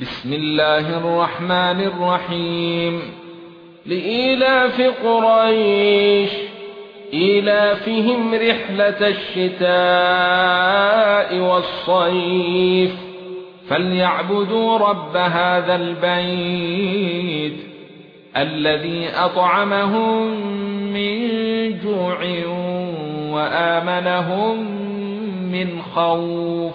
بسم الله الرحمن الرحيم. لإيلاف قريش إيلافهم رحلة الشتاء والصيف. فليعبدوا رب هذا البيت الذي أطعمهم من جوع وآمنهم من خوف.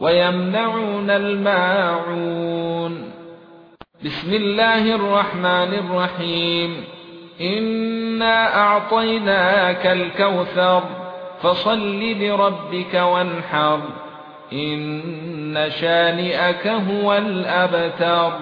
ويمنعون الماعون. بسم الله الرحمن الرحيم. إنا أعطيناك الكوثر فصل لربك وانحر. إن شانئك هو الأبتر.